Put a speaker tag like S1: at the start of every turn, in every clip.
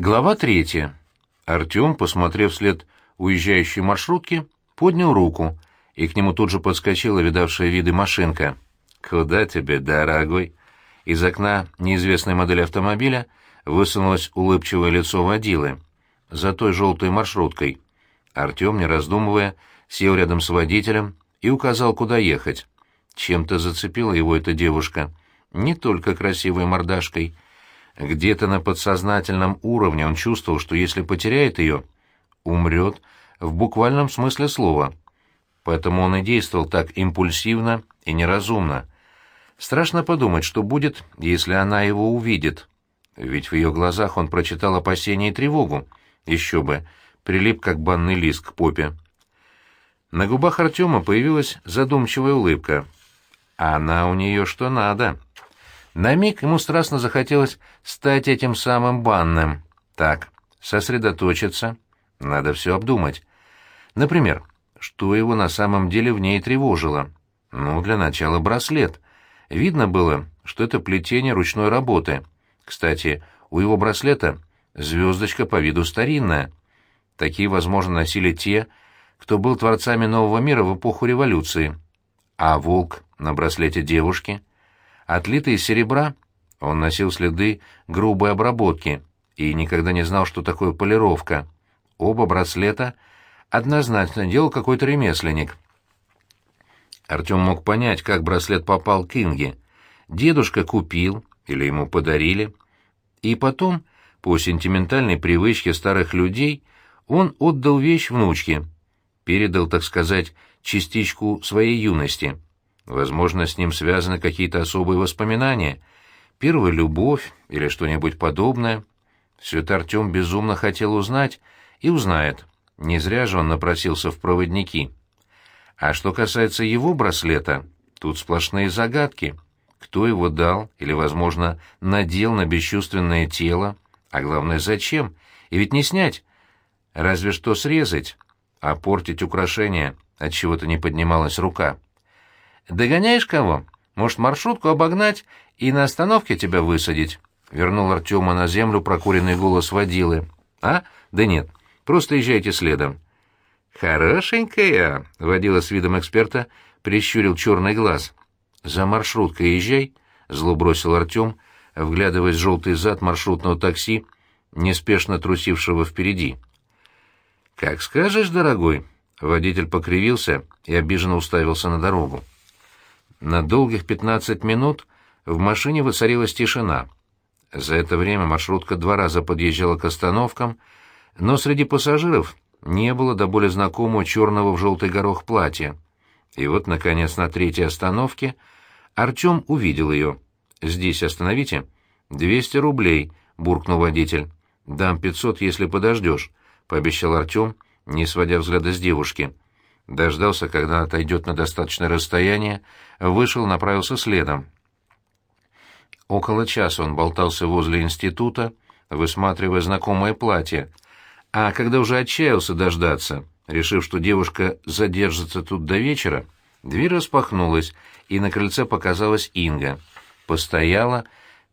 S1: Глава третья. Артем, посмотрев вслед уезжающей маршрутки, поднял руку, и к нему тут же подскочила видавшая виды машинка. «Куда тебе, дорогой?» Из окна неизвестной модели автомобиля высунулось улыбчивое лицо водилы. За той желтой маршруткой. Артем, не раздумывая, сел рядом с водителем и указал, куда ехать. Чем-то зацепила его эта девушка. Не только красивой мордашкой — где-то на подсознательном уровне он чувствовал, что если потеряет ее, умрет в буквальном смысле слова. Поэтому он и действовал так импульсивно и неразумно. Страшно подумать, что будет, если она его увидит. Ведь в ее глазах он прочитал опасение и тревогу. Еще бы, прилип как банный лист к попе. На губах Артема появилась задумчивая улыбка. А она у нее что надо. На миг ему страстно захотелось стать этим самым банным. Так, сосредоточиться. Надо все обдумать. Например, что его на самом деле в ней тревожило? Ну, для начала браслет. Видно было, что это плетение ручной работы. Кстати, у его браслета звездочка по виду старинная. Такие, возможно, носили те, кто был творцами нового мира в эпоху революции. А волк на браслете девушки — Отлитый из серебра, он носил следы грубой обработки и никогда не знал, что такое полировка. Оба браслета однозначно делал какой-то ремесленник. Артем мог понять, как браслет попал к Инге. Дедушка купил или ему подарили. И потом, по сентиментальной привычке старых людей, он отдал вещь внучке, передал, так сказать, частичку своей юности — Возможно, с ним связаны какие-то особые воспоминания, первая любовь или что-нибудь подобное. Все это Артем безумно хотел узнать и узнает. Не зря же он напросился в проводники. А что касается его браслета, тут сплошные загадки. Кто его дал или, возможно, надел на бесчувственное тело, а главное, зачем? И ведь не снять, разве что срезать, а портить украшение, от чего-то не поднималась рука. «Догоняешь кого? Может, маршрутку обогнать и на остановке тебя высадить?» — вернул Артема на землю прокуренный голос водилы. «А? Да нет, просто езжайте следом». «Хорошенькая!» — водила с видом эксперта, прищурил черный глаз. «За маршруткой езжай», — зло бросил Артем, вглядываясь в желтый зад маршрутного такси, неспешно трусившего впереди. «Как скажешь, дорогой!» — водитель покривился и обиженно уставился на дорогу. На долгих пятнадцать минут в машине воцарилась тишина. За это время маршрутка два раза подъезжала к остановкам, но среди пассажиров не было до более знакомого черного в желтый горох платья. И вот, наконец, на третьей остановке Артем увидел ее. «Здесь остановите». «Двести рублей», — буркнул водитель. «Дам пятьсот, если подождешь», — пообещал Артем, не сводя взгляда с девушки дождался, когда отойдет на достаточное расстояние, вышел, направился следом. Около часа он болтался возле института, высматривая знакомое платье, а когда уже отчаялся дождаться, решив, что девушка задержится тут до вечера, дверь распахнулась, и на крыльце показалась Инга. Постояла,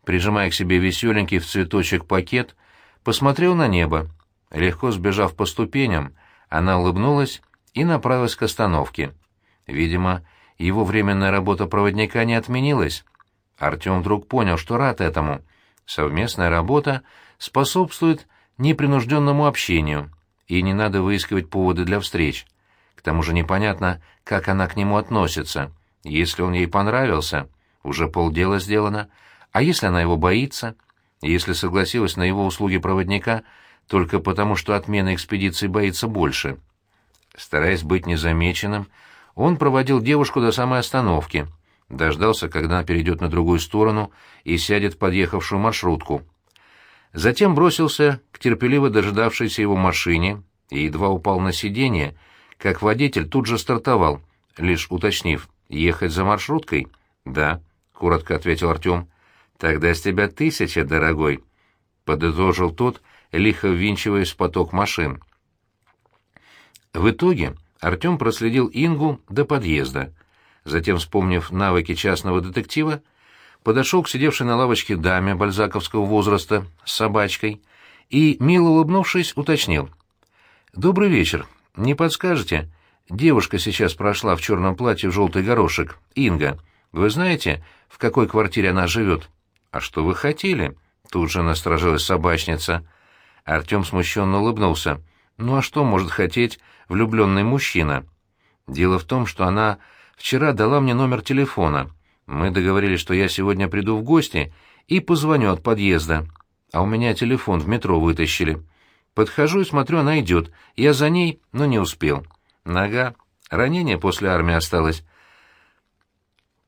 S1: прижимая к себе веселенький в цветочек пакет, посмотрел на небо. Легко сбежав по ступеням, она улыбнулась и направилась к остановке. Видимо, его временная работа проводника не отменилась. Артем вдруг понял, что рад этому. Совместная работа способствует непринужденному общению, и не надо выискивать поводы для встреч. К тому же непонятно, как она к нему относится. Если он ей понравился, уже полдела сделано. А если она его боится? Если согласилась на его услуги проводника только потому, что отмена экспедиции боится больше — Стараясь быть незамеченным, он проводил девушку до самой остановки, дождался, когда она перейдет на другую сторону и сядет в подъехавшую маршрутку. Затем бросился к терпеливо дожидавшейся его машине и едва упал на сиденье, как водитель тут же стартовал, лишь уточнив, ехать за маршруткой? «Да», — коротко ответил Артем. «Тогда с тебя тысяча, дорогой», — подытожил тот, лихо ввинчиваясь в поток машин. В итоге Артем проследил Ингу до подъезда. Затем, вспомнив навыки частного детектива, подошел к сидевшей на лавочке даме бальзаковского возраста с собачкой и, мило улыбнувшись, уточнил. «Добрый вечер. Не подскажете? Девушка сейчас прошла в черном платье в желтый горошек. Инга. Вы знаете, в какой квартире она живет?» «А что вы хотели?» Тут же насторожилась собачница. Артем смущенно улыбнулся. «Ну а что может хотеть влюбленный мужчина?» «Дело в том, что она вчера дала мне номер телефона. Мы договорились, что я сегодня приду в гости и позвоню от подъезда. А у меня телефон в метро вытащили. Подхожу и смотрю, она идет. Я за ней, но не успел. Нога. Ранение после армии осталось».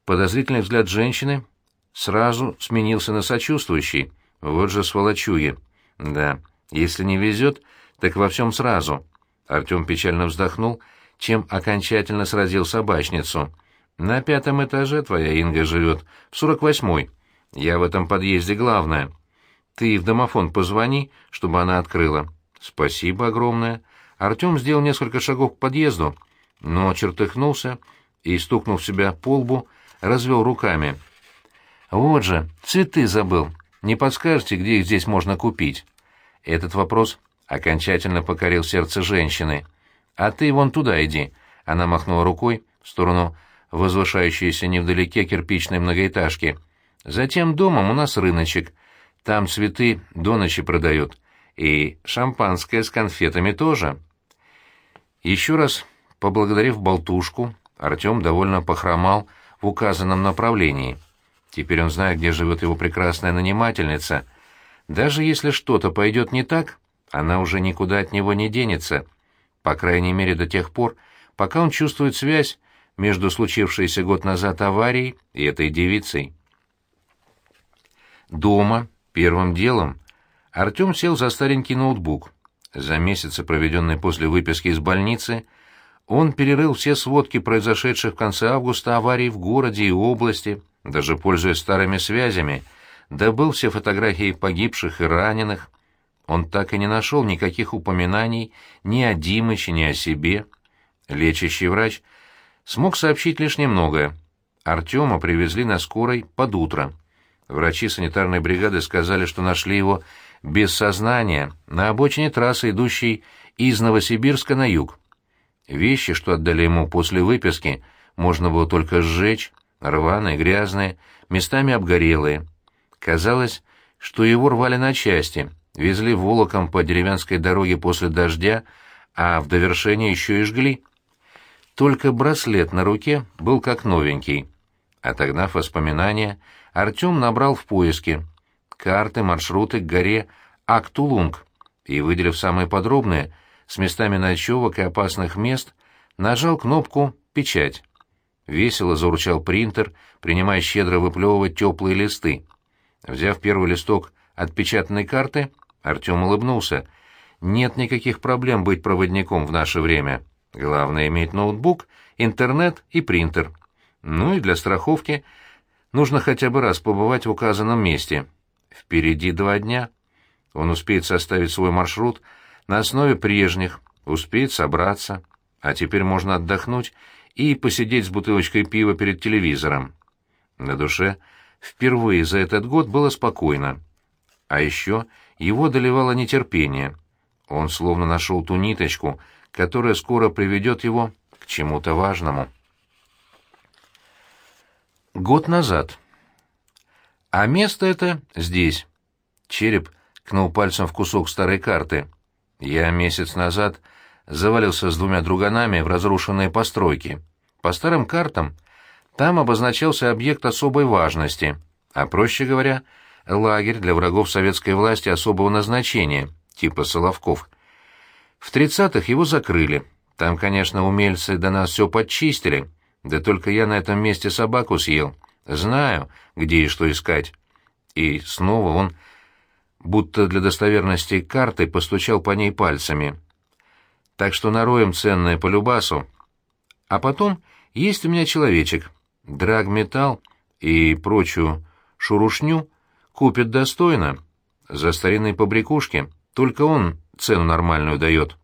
S1: Подозрительный взгляд женщины сразу сменился на сочувствующий. Вот же сволочуги. Да, если не везет, так во всем сразу. Артем печально вздохнул, чем окончательно сразил собачницу. На пятом этаже твоя Инга живет, в сорок восьмой. Я в этом подъезде главная. Ты в домофон позвони, чтобы она открыла. Спасибо огромное. Артем сделал несколько шагов к подъезду, но чертыхнулся и, стукнув себя по лбу, развел руками. «Вот же, цветы забыл. Не подскажете, где их здесь можно купить?» Этот вопрос окончательно покорил сердце женщины. «А ты вон туда иди», — она махнула рукой в сторону возвышающейся невдалеке кирпичной многоэтажки. «Затем домом у нас рыночек. Там цветы до ночи продают. И шампанское с конфетами тоже». Еще раз поблагодарив болтушку, Артем довольно похромал в указанном направлении. Теперь он знает, где живет его прекрасная нанимательница. Даже если что-то пойдет не так, она уже никуда от него не денется. По крайней мере, до тех пор, пока он чувствует связь между случившейся год назад аварией и этой девицей. Дома, первым делом, Артем сел за старенький ноутбук. За месяцы, проведенные после выписки из больницы, он перерыл все сводки произошедших в конце августа аварий в городе и области, даже пользуясь старыми связями, добыл все фотографии погибших и раненых. Он так и не нашел никаких упоминаний ни о Димыче, ни о себе. Лечащий врач смог сообщить лишь немногое. Артема привезли на скорой под утро. Врачи санитарной бригады сказали, что нашли его без сознания на обочине трассы, идущей из Новосибирска на юг. Вещи, что отдали ему после выписки, можно было только сжечь, рваные, грязные, местами обгорелые. Казалось, что его рвали на части, везли волоком по деревенской дороге после дождя, а в довершение еще и жгли. Только браслет на руке был как новенький. Отогнав воспоминания, Артем набрал в поиске карты, маршруты к горе Актулунг и, выделив самые подробные, с местами ночевок и опасных мест, нажал кнопку «Печать». Весело заурчал принтер, принимая щедро выплевывать теплые листы. Взяв первый листок отпечатанной карты, Артем улыбнулся. «Нет никаких проблем быть проводником в наше время. Главное — иметь ноутбук, интернет и принтер. Ну и для страховки нужно хотя бы раз побывать в указанном месте. Впереди два дня. Он успеет составить свой маршрут на основе прежних, успеет собраться. А теперь можно отдохнуть и посидеть с бутылочкой пива перед телевизором. На душе впервые за этот год было спокойно. А еще его доливало нетерпение. Он словно нашел ту ниточку, которая скоро приведет его к чему-то важному. Год назад. А место это здесь. Череп кнул пальцем в кусок старой карты. Я месяц назад завалился с двумя друганами в разрушенные постройки. По старым картам там обозначался объект особой важности, а, проще говоря, лагерь для врагов советской власти особого назначения, типа Соловков. В 30-х его закрыли. Там, конечно, умельцы до нас все подчистили, да только я на этом месте собаку съел. Знаю, где и что искать. И снова он, будто для достоверности карты, постучал по ней пальцами так что нароем ценное по любасу. А потом есть у меня человечек, драгметалл и прочую шурушню купит достойно, за старинные побрякушки, только он цену нормальную дает.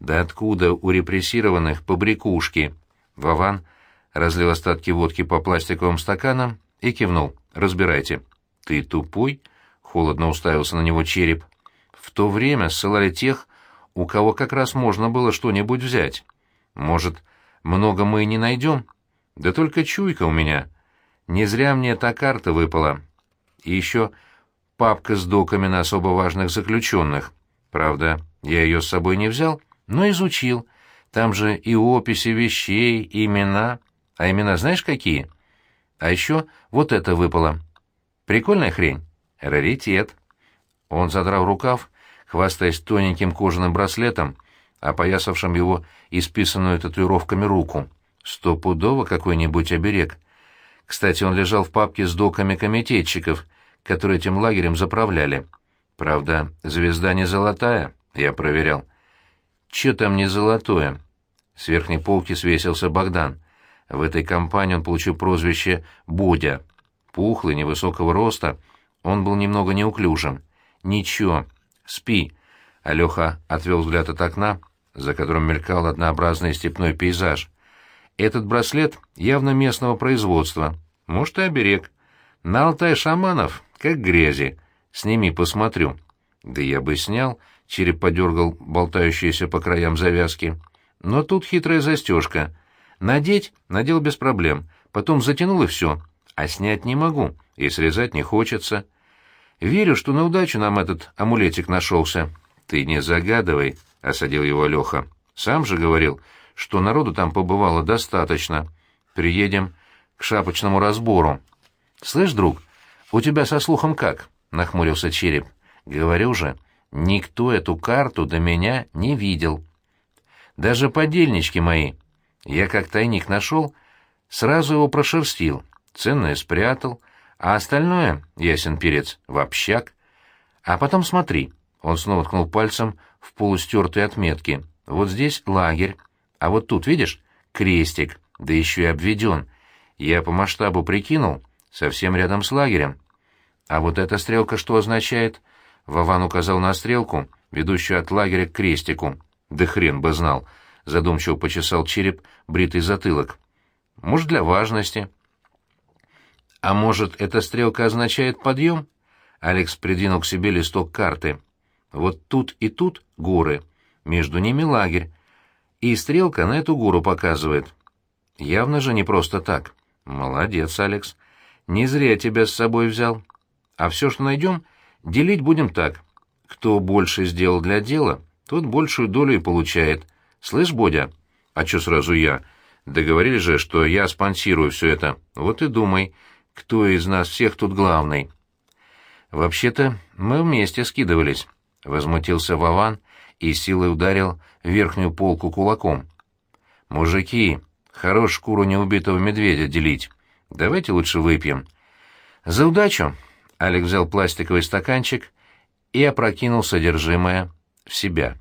S1: Да откуда у репрессированных побрякушки? Вован разлил остатки водки по пластиковым стаканам и кивнул. «Разбирайте». «Ты тупой?» — холодно уставился на него череп. в то время ссылали тех, у кого как раз можно было что-нибудь взять. Может, много мы и не найдем? Да только чуйка у меня. Не зря мне эта карта выпала. И еще папка с доками на особо важных заключенных. Правда, я ее с собой не взял, но изучил. Там же и описи вещей, и имена. А имена знаешь какие? А еще вот это выпало. Прикольная хрень. Раритет. Он задрал рукав, хвастаясь тоненьким кожаным браслетом, опоясавшим его исписанную татуировками руку. Стопудово какой-нибудь оберег. Кстати, он лежал в папке с доками комитетчиков, которые этим лагерем заправляли. Правда, звезда не золотая, я проверял. Че там не золотое? С верхней полки свесился Богдан. В этой компании он получил прозвище «Бодя». Пухлый, невысокого роста, он был немного неуклюжим. «Ничего, спи», — Алёха отвел взгляд от окна, за которым мелькал однообразный степной пейзаж. «Этот браслет явно местного производства. Может, и оберег. На Алтай шаманов, как грязи. Сними, посмотрю». «Да я бы снял», — череп подергал болтающиеся по краям завязки. «Но тут хитрая застежка. Надеть — надел без проблем, потом затянул и все. А снять не могу, и срезать не хочется». Верю, что на удачу нам этот амулетик нашелся. Ты не загадывай, — осадил его Леха. Сам же говорил, что народу там побывало достаточно. Приедем к шапочному разбору. Слышь, друг, у тебя со слухом как? — нахмурился череп. Говорю же, никто эту карту до меня не видел. Даже подельнички мои. Я как тайник нашел, сразу его прошерстил, ценное спрятал, а остальное, ясен перец, в общак. А потом смотри, он снова ткнул пальцем в полустертые отметки. Вот здесь лагерь, а вот тут, видишь, крестик, да еще и обведен. Я по масштабу прикинул, совсем рядом с лагерем. А вот эта стрелка что означает? Вован указал на стрелку, ведущую от лагеря к крестику. Да хрен бы знал, задумчиво почесал череп бритый затылок. Может, для важности. «А может, эта стрелка означает подъем?» Алекс придвинул к себе листок карты. «Вот тут и тут горы, между ними лагерь, и стрелка на эту гору показывает. Явно же не просто так. Молодец, Алекс. Не зря тебя с собой взял. А все, что найдем, делить будем так. Кто больше сделал для дела, тот большую долю и получает. Слышь, Бодя? А что сразу я? Договорились же, что я спонсирую все это. Вот и думай» кто из нас всех тут главный. Вообще-то мы вместе скидывались, — возмутился Вован и силой ударил верхнюю полку кулаком. Мужики, хорош шкуру неубитого медведя делить. Давайте лучше выпьем. За удачу! Алекс взял пластиковый стаканчик и опрокинул содержимое в себя.